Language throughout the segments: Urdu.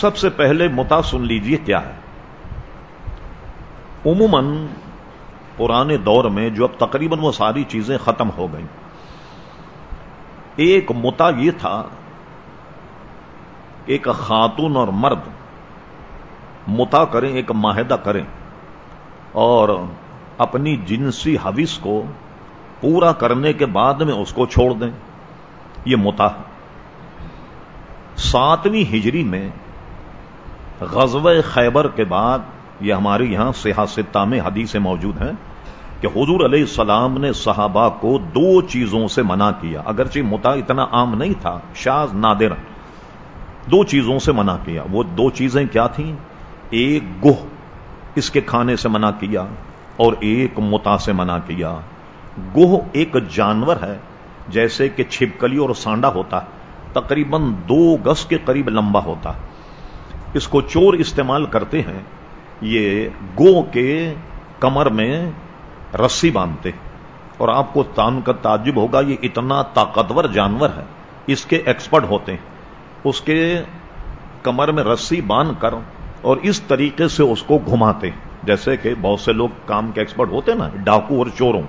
سب سے پہلے متا سن لیجیے کیا ہے۔ عموماً پرانے دور میں جو اب تقریباً وہ ساری چیزیں ختم ہو گئیں۔ ایک متا یہ تھا، ایک خاتون اور مرد، متا کریں، ایک معاہدہ کریں اور اپنی جنسی حوث کو پورا کرنے کے بعد میں اس کو چھوڑ دیں۔ یہ متا ساتویں ہجری میں غزوہ خیبر کے بعد یہ ہمارے یہاں سیاستہ میں حدیث موجود ہیں کہ حضور علیہ السلام نے صحابہ کو دو چیزوں سے منع کیا۔ اگرچہ متا اتنا عام نہیں تھا شاز نادر دو چیزوں سے منع کیا۔ وہ دو چیزیں کیا تھیں؟ ایک گوہ اس کے کھانے سے منع کیا اور ایک متا سے منع کیا۔ گوہ ایک جانور ہے، جیسے کہ چھپکلی اور سانڈا ہوتا ہے، تقریباً دو گز کے قریب لمبا ہوتا ہے۔ اس کو چور استعمال کرتے ہیں، یہ گو کے کمر میں رسی باندھتے اور آپ کو تان کا تعجب ہوگا، یہ اتنا طاقتور جانور ہے۔ اس کے ایکسپرٹ ہوتے ہیں۔ اس کے کمر میں رسی باندھ کر اور اس طریقے سے اس کو گھماتے جیسے کہ بہت سے لوگ کام کے ایکسپرٹ ہوتے ہیں نا، ڈاکو اور چوروں۔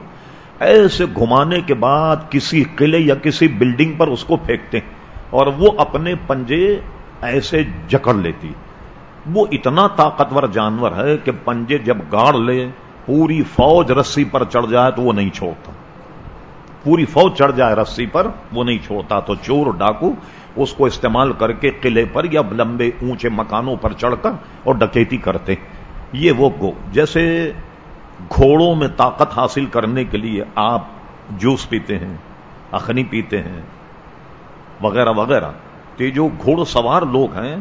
ایسے گھمانے کے بعد کسی قلعے یا کسی بلڈنگ پر اس کو پھینکتے ہیں۔ اور وہ اپنے پنجے ایسے جکڑ لیتی۔ وہ اتنا طاقتور جانور ہے کہ پنجے جب گاڑ لے، پوری فوج رسی پر چڑھ جائے تو وہ نہیں چھوڑتا۔ پوری فوج چڑھ جائے رسی پر، وہ نہیں چھوڑتا۔ تو چور ڈاکو اس کو استعمال کر کے قلعے پر یا لمبے اونچے مکانوں پر چڑھ کر اور ڈکیتی کرتے۔ یہ وہ گو، جیسے گھوڑوں میں طاقت حاصل کرنے کے لیے آپ جوس پیتے ہیں، اخنی پیتے ہیں، وغیرہ وغیرہ۔ تو یہ جو گھوڑ سوار لوگ ہیں،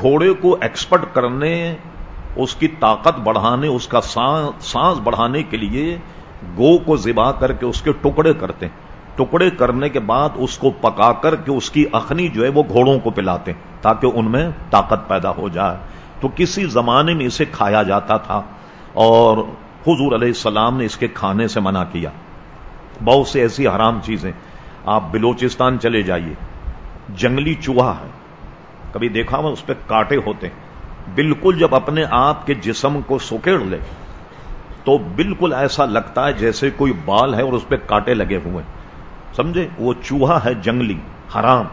گھوڑے کو ایکسپرٹ کرنے، اس کی طاقت بڑھانے، اس کا سانس بڑھانے کے لیے گو کو زبا کر کے اس کے ٹکڑے کرتے ہیں۔ ٹکڑے کرنے کے بعد اس کو پکا کر کے اس کی اخنی جو ہے وہ گھوڑوں کو پلاتے ہیں، تاکہ ان میں طاقت پیدا ہو جائے۔ تو کسی زمانے میں اسے کھایا جاتا تھا اور حضور علیہ السلام نے اس کے کھانے سے منع کیا۔ بہت سے ایسی حرام چیزیں۔ آپ بلوچستان چلے جائیے۔ جنگلی چوہا ہے۔ کبھی دیکھا ہوا اس پہ کاٹے ہوتے ہیں۔ بالکل جب اپنے آپ کے جسم کو سکیڑ لے، تو بالکل ایسا لگتا ہے جیسے کوئی بال ہے اور اس پہ کاٹے لگے ہوئے۔ سمجھے؟ وہ چوہا ہے جنگلی، حرام۔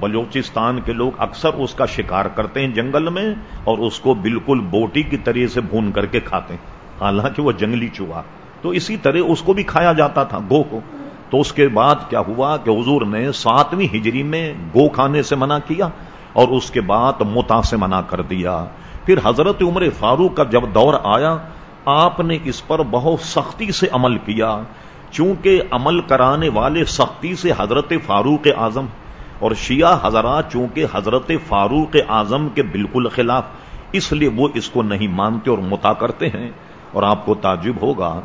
بلوچستان کے لوگ اکثر اس کا شکار کرتے ہیں جنگل میں اور اس کو بالکل بوٹی کی طرح سے بھون کر کے کھاتے ہیں۔ حالانکہ وہ جنگلی چوہا۔ تو اسی طرح اس کو بھی کھایا جاتا تھا گو کو۔ تو اس کے بعد کیا ہوا کہ حضور نے ساتویں ہجری میں گو کھانے سے منع کیا اور اس کے بعد متا سے منع کر دیا۔ پھر حضرت عمر فاروق کا جب دور آیا، آپ نے اس پر بہت سختی سے عمل کیا۔ چونکہ عمل کرانے والے سختی سے حضرت فاروق اعظم اور شیعہ حضرات چونکہ حضرت فاروق اعظم کے بالکل خلاف، اس لیے وہ اس کو نہیں مانتے اور متا کرتے ہیں اور آپ کو تعجب ہوگا۔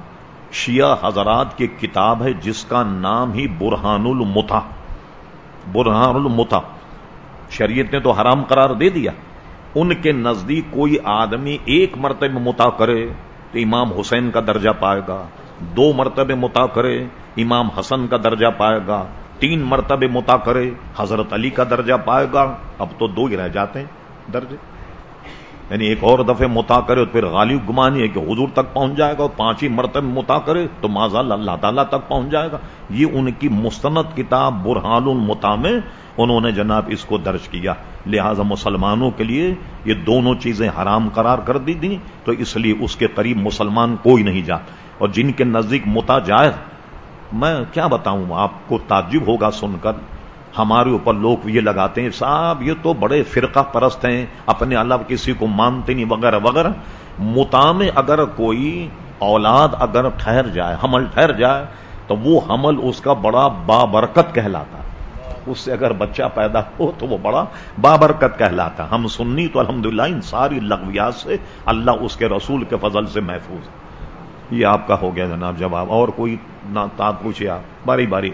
شیعہ حضرات کی کتاب ہے جس کا نام ہی برہان المتا برہان المتا شریعت نے تو حرام قرار دے دیا۔ ان کے نزدیک کوئی آدمی ایک مرتبہ متا کرے تو امام حسین کا درجہ پائے گا، دو مرتبہ متا کرے امام حسن کا درجہ پائے گا، تین مرتبہ متا کرے حضرت علی کا درجہ پائے گا۔ اب تو دو ہی رہ جاتے ہیں درجے۔ یعنی ایک اور دفعہ متا کرے تو پھر غالب گمانی ہے کہ حضور تک پہنچ جائے گا اور پانچ ہی مرتبہ متا کرے تو ماضا اللہ تعالیٰ تک پہنچ جائے گا۔ یہ ان کی مستند کتاب برحان المتا میں انہوں نے جناب اس کو درج کیا۔ لہذا مسلمانوں کے لیے یہ دونوں چیزیں حرام قرار کر دی تھی تو اس لیے اس کے قریب مسلمان کوئی نہیں جا۔ اور جن کے نزدیک متا جائز، میں کیا بتاؤں، آپ کو تعجب ہوگا سن کر۔ ہمارے اوپر لوگ یہ لگاتے ہیں، صاحب یہ تو بڑے فرقہ پرست ہیں، اپنے اللہ کسی کو مانتے نہیں، وغیرہ وغیرہ۔ متا میں اگر کوئی اولاد اگر ٹھہر جائے، حمل ٹھہر جائے، تو وہ حمل اس کا بڑا بابرکت کہلاتا۔ اس سے اگر بچہ پیدا ہو تو وہ بڑا بابرکت کہلاتا۔ ہم سننی تو الحمدللہ ان ساری لغویات سے اللہ اس کے رسول کے فضل سے محفوظ یہ آپ کا ہو گیا جناب جواب۔ اور کوئی نہ پوچھے آپ۔ باری باری۔